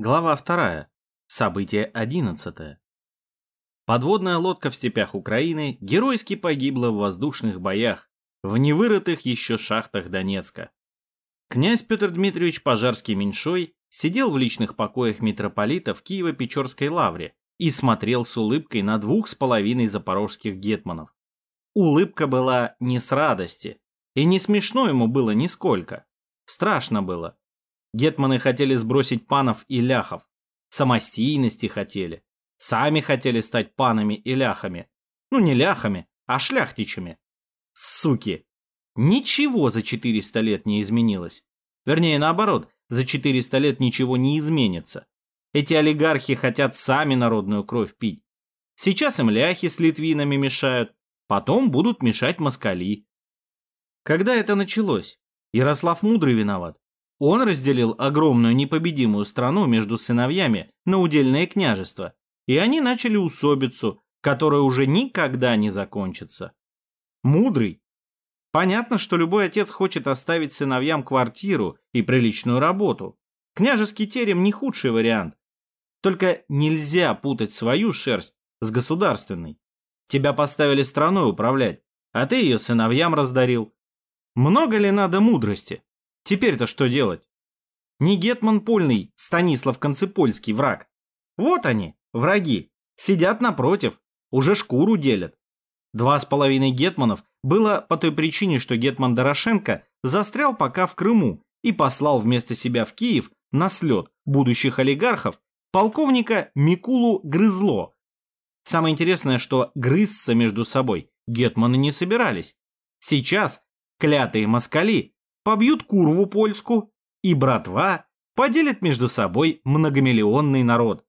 Глава 2. Событие 11. Подводная лодка в степях Украины геройски погибла в воздушных боях в невырытых еще шахтах Донецка. Князь Петр Дмитриевич Пожарский-Меньшой сидел в личных покоях митрополита в Киево-Печорской лавре и смотрел с улыбкой на двух с половиной запорожских гетманов. Улыбка была не с радости, и не смешно ему было нисколько. Страшно было. Гетманы хотели сбросить панов и ляхов. Самостийности хотели. Сами хотели стать панами и ляхами. Ну, не ляхами, а шляхтичами. Суки! Ничего за 400 лет не изменилось. Вернее, наоборот, за 400 лет ничего не изменится. Эти олигархи хотят сами народную кровь пить. Сейчас им ляхи с литвинами мешают, потом будут мешать москали. Когда это началось? Ярослав Мудрый виноват. Он разделил огромную непобедимую страну между сыновьями на удельное княжество, и они начали усобицу, которая уже никогда не закончится. Мудрый. Понятно, что любой отец хочет оставить сыновьям квартиру и приличную работу. Княжеский терем не худший вариант. Только нельзя путать свою шерсть с государственной. Тебя поставили страной управлять, а ты ее сыновьям раздарил. Много ли надо мудрости? Теперь-то что делать? Не Гетман Польный, Станислав Концепольский враг. Вот они, враги, сидят напротив, уже шкуру делят. Два с половиной гетманов было по той причине, что гетман Дорошенко застрял пока в Крыму и послал вместо себя в Киев на слет будущих олигархов полковника Микулу Грызло. Самое интересное, что грызться между собой гетманы не собирались. Сейчас клятые москали побьют курву польску, и братва поделит между собой многомиллионный народ.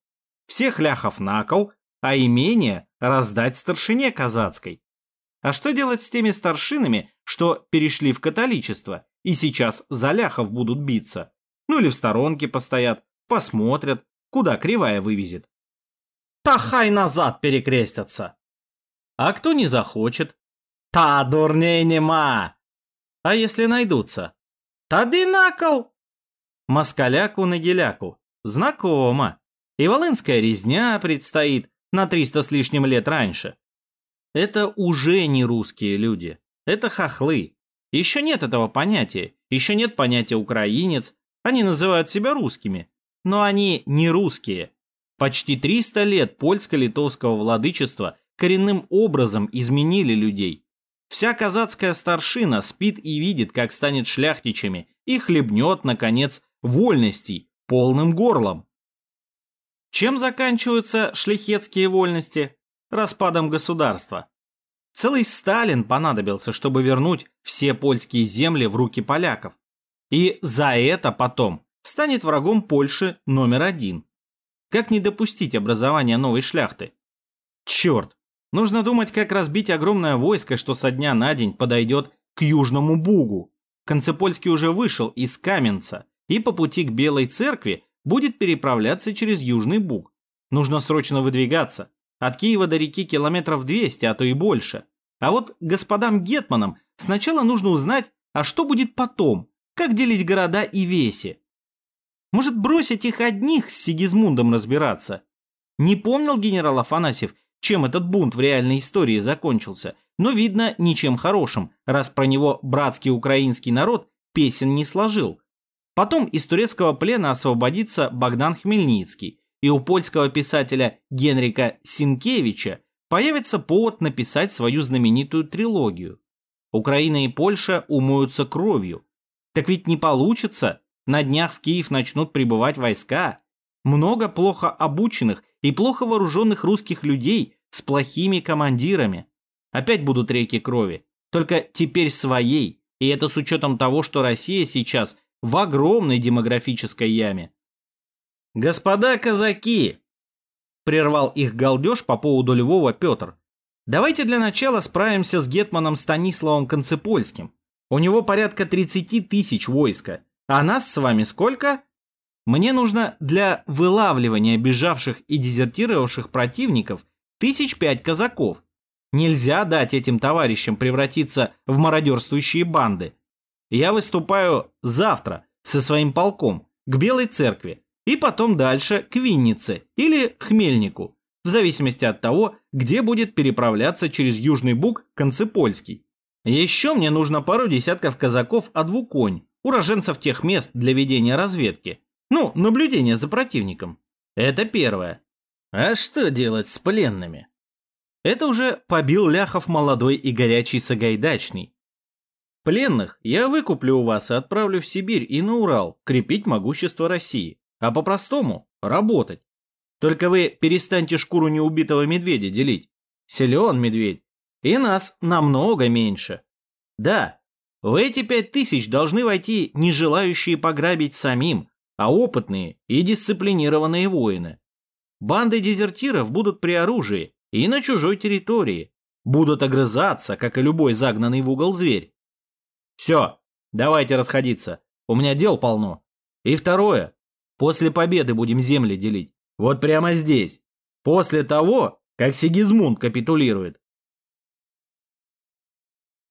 Всех ляхов на кол, а имение раздать старшине казацкой. А что делать с теми старшинами, что перешли в католичество и сейчас за ляхов будут биться? Ну или в сторонке постоят, посмотрят, куда кривая вывезет. Тахай назад перекрестятся. А кто не захочет? Та дурней нема, а если найдутся? Тады накол! Москаляку на геляку. Знакомо. И волынская резня предстоит на триста с лишним лет раньше. Это уже не русские люди. Это хохлы. Еще нет этого понятия. Еще нет понятия украинец. Они называют себя русскими. Но они не русские. Почти 300 лет польско-литовского владычества коренным образом изменили людей. Вся казацкая старшина спит и видит, как станет шляхтичами, и хлебнет, наконец, вольностей полным горлом. Чем заканчиваются шляхетские вольности? Распадом государства. Целый Сталин понадобился, чтобы вернуть все польские земли в руки поляков. И за это потом станет врагом Польши номер один. Как не допустить образования новой шляхты? Черт, Нужно думать, как разбить огромное войско, что со дня на день подойдет к Южному Бугу. Концепольский уже вышел из Каменца и по пути к Белой Церкви будет переправляться через Южный Буг. Нужно срочно выдвигаться. От Киева до реки километров 200, а то и больше. А вот господам Гетманам сначала нужно узнать, а что будет потом, как делить города и веси. Может бросить их одних с Сигизмундом разбираться? Не помнил генерал Афанасьев, чем этот бунт в реальной истории закончился, но, видно, ничем хорошим, раз про него братский украинский народ песен не сложил. Потом из турецкого плена освободится Богдан Хмельницкий, и у польского писателя Генрика Синкевича появится повод написать свою знаменитую трилогию. Украина и Польша умоются кровью. Так ведь не получится. На днях в Киев начнут прибывать войска. Много плохо обученных и плохо вооруженных русских людей с плохими командирами. Опять будут реки крови, только теперь своей, и это с учетом того, что Россия сейчас в огромной демографической яме. «Господа казаки!» – прервал их галдеж по поводу Львова Петр. «Давайте для начала справимся с гетманом Станиславом Концепольским. У него порядка 30 тысяч войска, а нас с вами сколько?» Мне нужно для вылавливания бежавших и дезертировавших противников тысяч пять казаков. Нельзя дать этим товарищам превратиться в мародерствующие банды. Я выступаю завтра со своим полком к Белой церкви. и потом дальше к Виннице или Хмельнику, в зависимости от того, где будет переправляться через Южный Буг Концепольский. Еще мне нужно пару десятков казаков а двуконь, уроженцев тех мест для ведения разведки. Ну, наблюдения за противником. Это первое. А что делать с пленными? Это уже побил ляхов молодой и горячий Сагайдачный. Пленных я выкуплю у вас и отправлю в Сибирь и на Урал крепить могущество России. А по-простому – работать. Только вы перестаньте шкуру неубитого медведя делить. Силен медведь. И нас намного меньше. Да, в эти пять тысяч должны войти не желающие пограбить самим, а опытные и дисциплинированные воины. Банды дезертиров будут при оружии и на чужой территории. Будут огрызаться, как и любой загнанный в угол зверь. Все, давайте расходиться. У меня дел полно. И второе. После победы будем земли делить. Вот прямо здесь. После того, как Сигизмунд капитулирует.